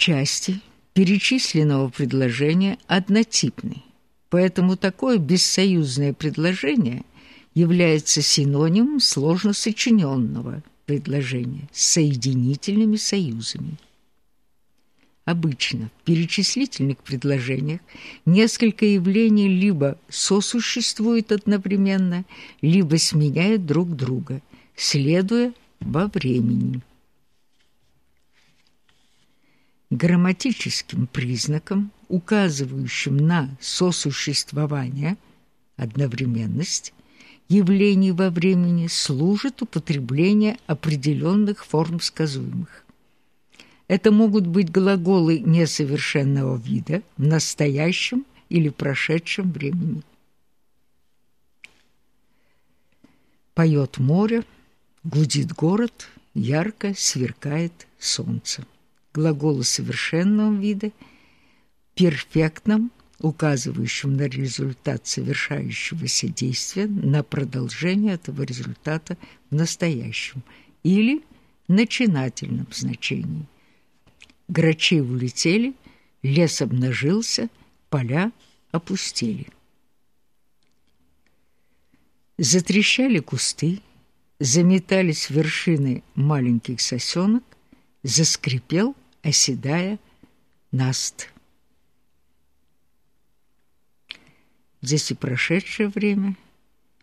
части перечисленного предложения однотипны, поэтому такое бессоюзное предложение является синонимом сложно сочиненного предложения с соединительными союзами. Обычно в перечислительных предложениях несколько явлений либо сосуществуют одновременно, либо сменяют друг друга, следуя во времени. Грамматическим признаком, указывающим на сосуществование, одновременность, явлений во времени служит употребление определенных форм сказуемых. Это могут быть глаголы несовершенного вида в настоящем или прошедшем времени. Поет море, гудит город, ярко сверкает солнце. Глаголы совершенного вида перфектном, указывающем на результат совершающегося действия, на продолжение этого результата в настоящем или начинательном значении – Грачи улетели, лес обнажился, поля опустели. Затрещали кусты, заметались вершины маленьких сосенок, заскрипел, оседая, наст. Здесь и прошедшее время,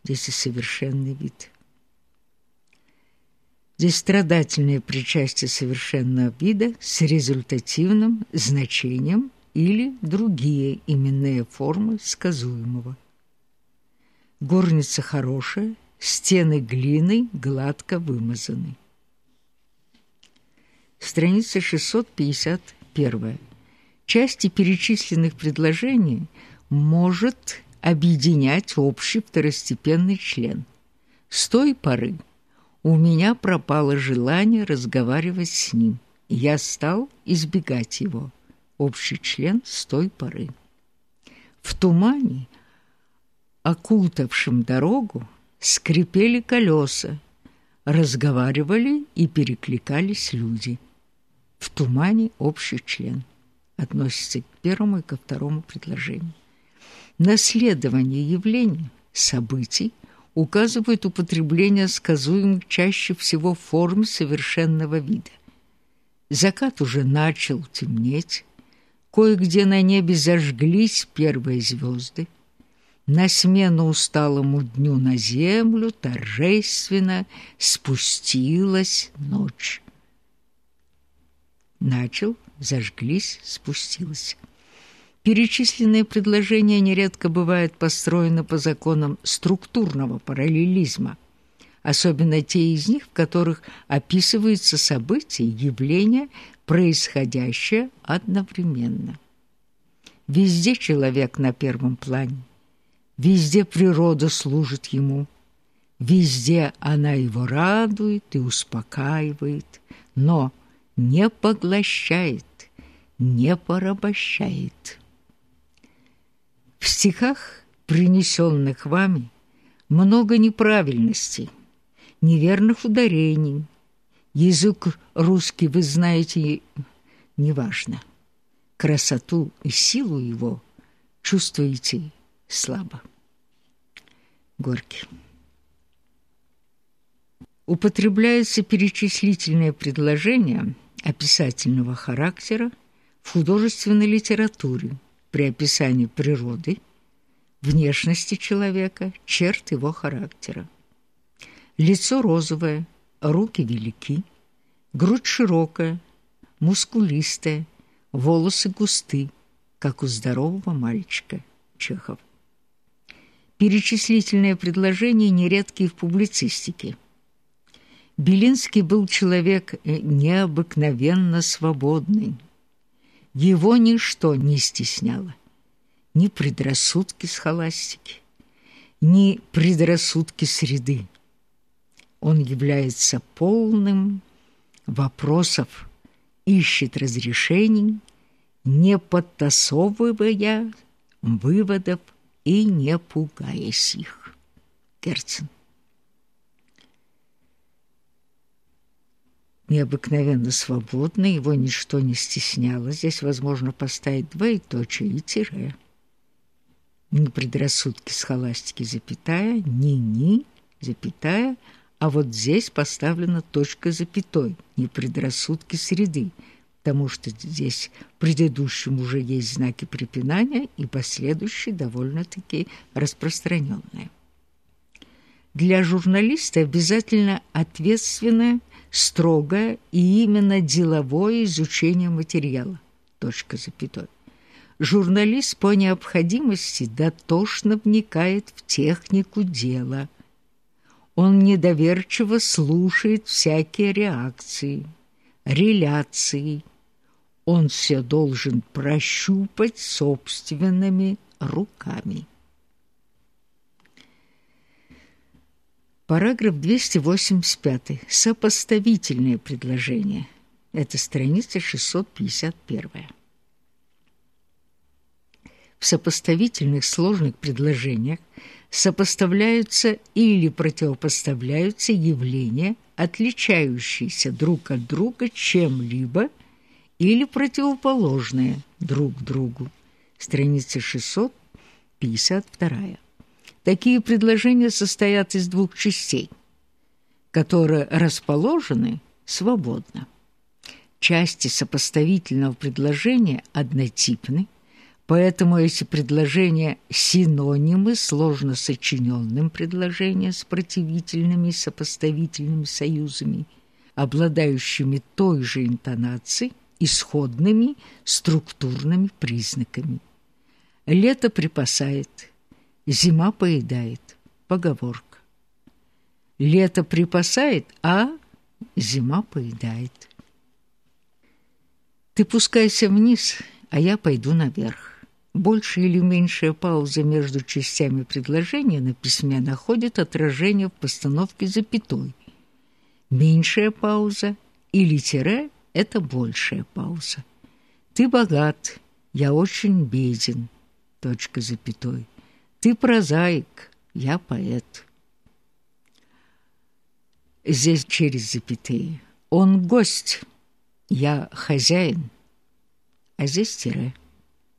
здесь и совершенный вид – Здесь страдательное причастие совершенного вида с результативным значением или другие именные формы сказуемого. Горница хорошая, стены глиной гладко вымазаны. Страница 651. Части перечисленных предложений может объединять общий второстепенный член. С той поры, у меня пропало желание разговаривать с ним. Я стал избегать его. Общий член с той поры. В тумане, окутавшем дорогу, скрипели колеса, разговаривали и перекликались люди. Тумане общий член относится к первому и ко второму предложению. Наследование явлений, событий – указывает употребление сказуемых чаще всего форм совершенного вида. Закат уже начал темнеть, кое-где на небе зажглись первые звезды. На смену усталому дню на землю торжественно спустилась ночь. Начал, зажглись, спустилась. Перечисленные предложения нередко бывают построены по законам структурного параллелизма, особенно те из них, в которых описываются события, явления, происходящие одновременно. Везде человек на первом плане, везде природа служит ему, везде она его радует и успокаивает, но не поглощает, не порабощает. В стихах, принесенных вами, много неправильностей, неверных ударений. Язык русский, вы знаете, неважно. Красоту и силу его чувствуете слабо. Горький. Употребляются перечислительные предложения описательного характера в художественной литературе – при описании природы, внешности человека, черт его характера. Лицо розовое, руки велики, грудь широкая, мускулистая, волосы густы, как у здорового мальчика. Чехов. Перечислительные предложения нередки в публицистике. Белинский был человек необыкновенно свободный, его ничто не стесняло. Ни предрассудки схоластики, ни предрассудки среды. Он является полным вопросов, ищет разрешений, не подтасовывая выводов и не пугаясь их. Герцен. Необыкновенно свободно, его ничто не стесняло. Здесь возможно поставить двоеточие и тире. Ни предрассудки схоластики, запятая, ни-ни, запятая, а вот здесь поставлена точка запятой, не предрассудки среды, потому что здесь в предыдущем уже есть знаки препинания и последующие довольно-таки распространенные. Для журналиста обязательно ответственное, строгое и именно деловое изучение материала. Точка запятой. Журналист по необходимости дотошно вникает в технику дела. Он недоверчиво слушает всякие реакции, реляции. Он все должен прощупать собственными руками. Параграф 285. Сопоставительные предложения. Это страница 651. В сопоставительных сложных предложениях сопоставляются или противопоставляются явления, отличающиеся друг от друга чем-либо или противоположные друг другу. Страница 652. Такие предложения состоят из двух частей, которые расположены свободно. Части сопоставительного предложения однотипны, поэтому эти предложения синонимы сложно сочиненным предложениям с противительными сопоставительными союзами, обладающими той же интонацией, исходными структурными признаками. Лето припасает – Зима поедает. Поговорка. Лето припасает, а зима поедает. Ты пускайся вниз, а я пойду наверх. Большая или меньшая пауза между частями предложения на письме находит отражение в постановке запятой. Меньшая пауза или тире – это большая пауза. Ты богат, я очень беден. Точка запятой. Ты прозаик, я поэт. Здесь через запятые. Он гость, я хозяин, а здесь тире.